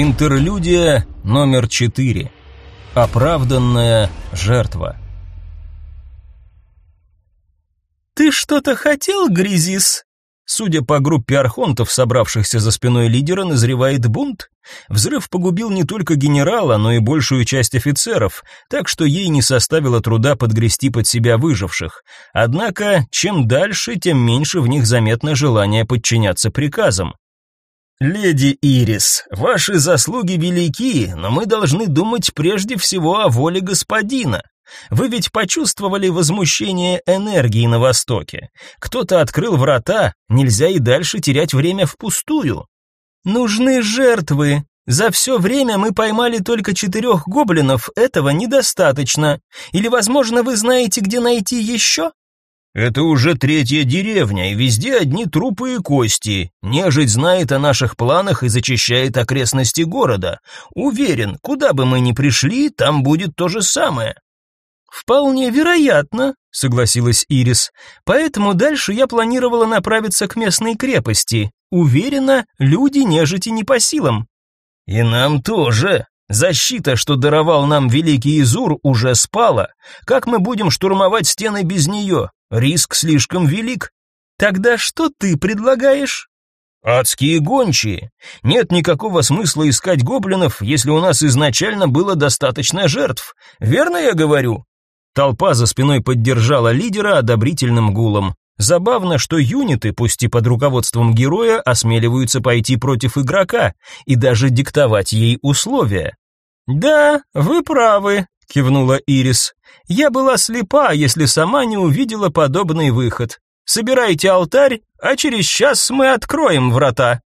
Интерлюдия номер 4. Оправданная жертва. «Ты что-то хотел, Гризис?» Судя по группе архонтов, собравшихся за спиной лидера, назревает бунт. Взрыв погубил не только генерала, но и большую часть офицеров, так что ей не составило труда подгрести под себя выживших. Однако, чем дальше, тем меньше в них заметно желание подчиняться приказам. «Леди Ирис, ваши заслуги велики, но мы должны думать прежде всего о воле господина. Вы ведь почувствовали возмущение энергии на Востоке. Кто-то открыл врата, нельзя и дальше терять время впустую. Нужны жертвы. За все время мы поймали только четырех гоблинов, этого недостаточно. Или, возможно, вы знаете, где найти еще?» Это уже третья деревня, и везде одни трупы и кости. Нежить знает о наших планах и зачищает окрестности города. Уверен, куда бы мы ни пришли, там будет то же самое. Вполне вероятно, согласилась Ирис. Поэтому дальше я планировала направиться к местной крепости. Уверена, люди нежити не по силам. И нам тоже, Защита, что даровал нам великий Изур, уже спала. Как мы будем штурмовать стены без нее? Риск слишком велик. Тогда что ты предлагаешь? Адские гончие. Нет никакого смысла искать гоблинов, если у нас изначально было достаточно жертв. Верно я говорю? Толпа за спиной поддержала лидера одобрительным гулом. Забавно, что юниты, пусть и под руководством героя, осмеливаются пойти против игрока и даже диктовать ей условия. «Да, вы правы», — кивнула Ирис. «Я была слепа, если сама не увидела подобный выход. Собирайте алтарь, а через час мы откроем врата».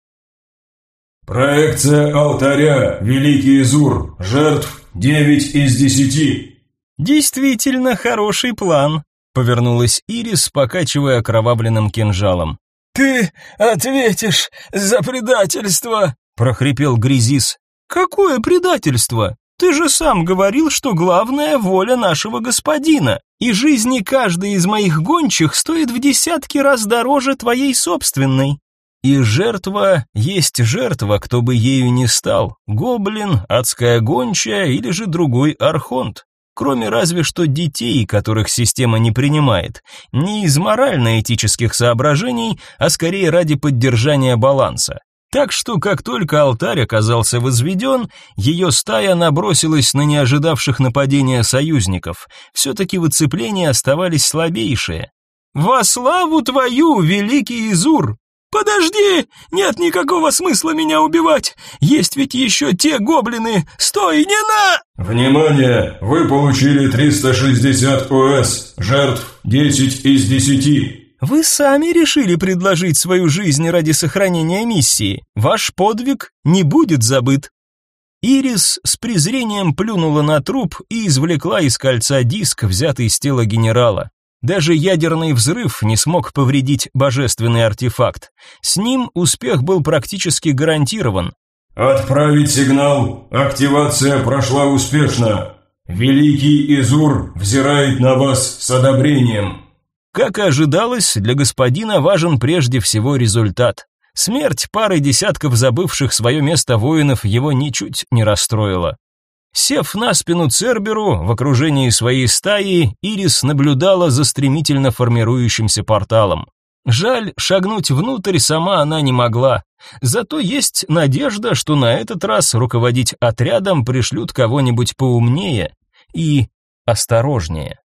«Проекция алтаря, Великий Изур, жертв девять из десяти». «Действительно хороший план», Повернулась Ирис, покачивая окровавленным кинжалом. «Ты ответишь за предательство!» — прохрипел Гризис. «Какое предательство? Ты же сам говорил, что главная воля нашего господина, и жизни каждой из моих гончих стоит в десятки раз дороже твоей собственной». И жертва есть жертва, кто бы ею ни стал, гоблин, адская гончая или же другой архонт кроме разве что детей, которых система не принимает, не из морально-этических соображений, а скорее ради поддержания баланса. Так что, как только алтарь оказался возведен, ее стая набросилась на неожидавших нападения союзников. Все-таки выцепления оставались слабейшие. «Во славу твою, великий Изур!» «Подожди! Нет никакого смысла меня убивать! Есть ведь еще те гоблины! Стой, не на...» «Внимание! Вы получили 360 ОС, жертв 10 из 10!» Вы сами решили предложить свою жизнь ради сохранения миссии. Ваш подвиг не будет забыт. Ирис с презрением плюнула на труп и извлекла из кольца диск, взятый из тела генерала. Даже ядерный взрыв не смог повредить божественный артефакт. С ним успех был практически гарантирован. «Отправить сигнал. Активация прошла успешно. Великий Изур взирает на вас с одобрением». Как и ожидалось, для господина важен прежде всего результат. Смерть пары десятков забывших свое место воинов его ничуть не расстроила. Сев на спину Церберу в окружении своей стаи, Ирис наблюдала за стремительно формирующимся порталом. Жаль, шагнуть внутрь сама она не могла. Зато есть надежда, что на этот раз руководить отрядом пришлют кого-нибудь поумнее и осторожнее.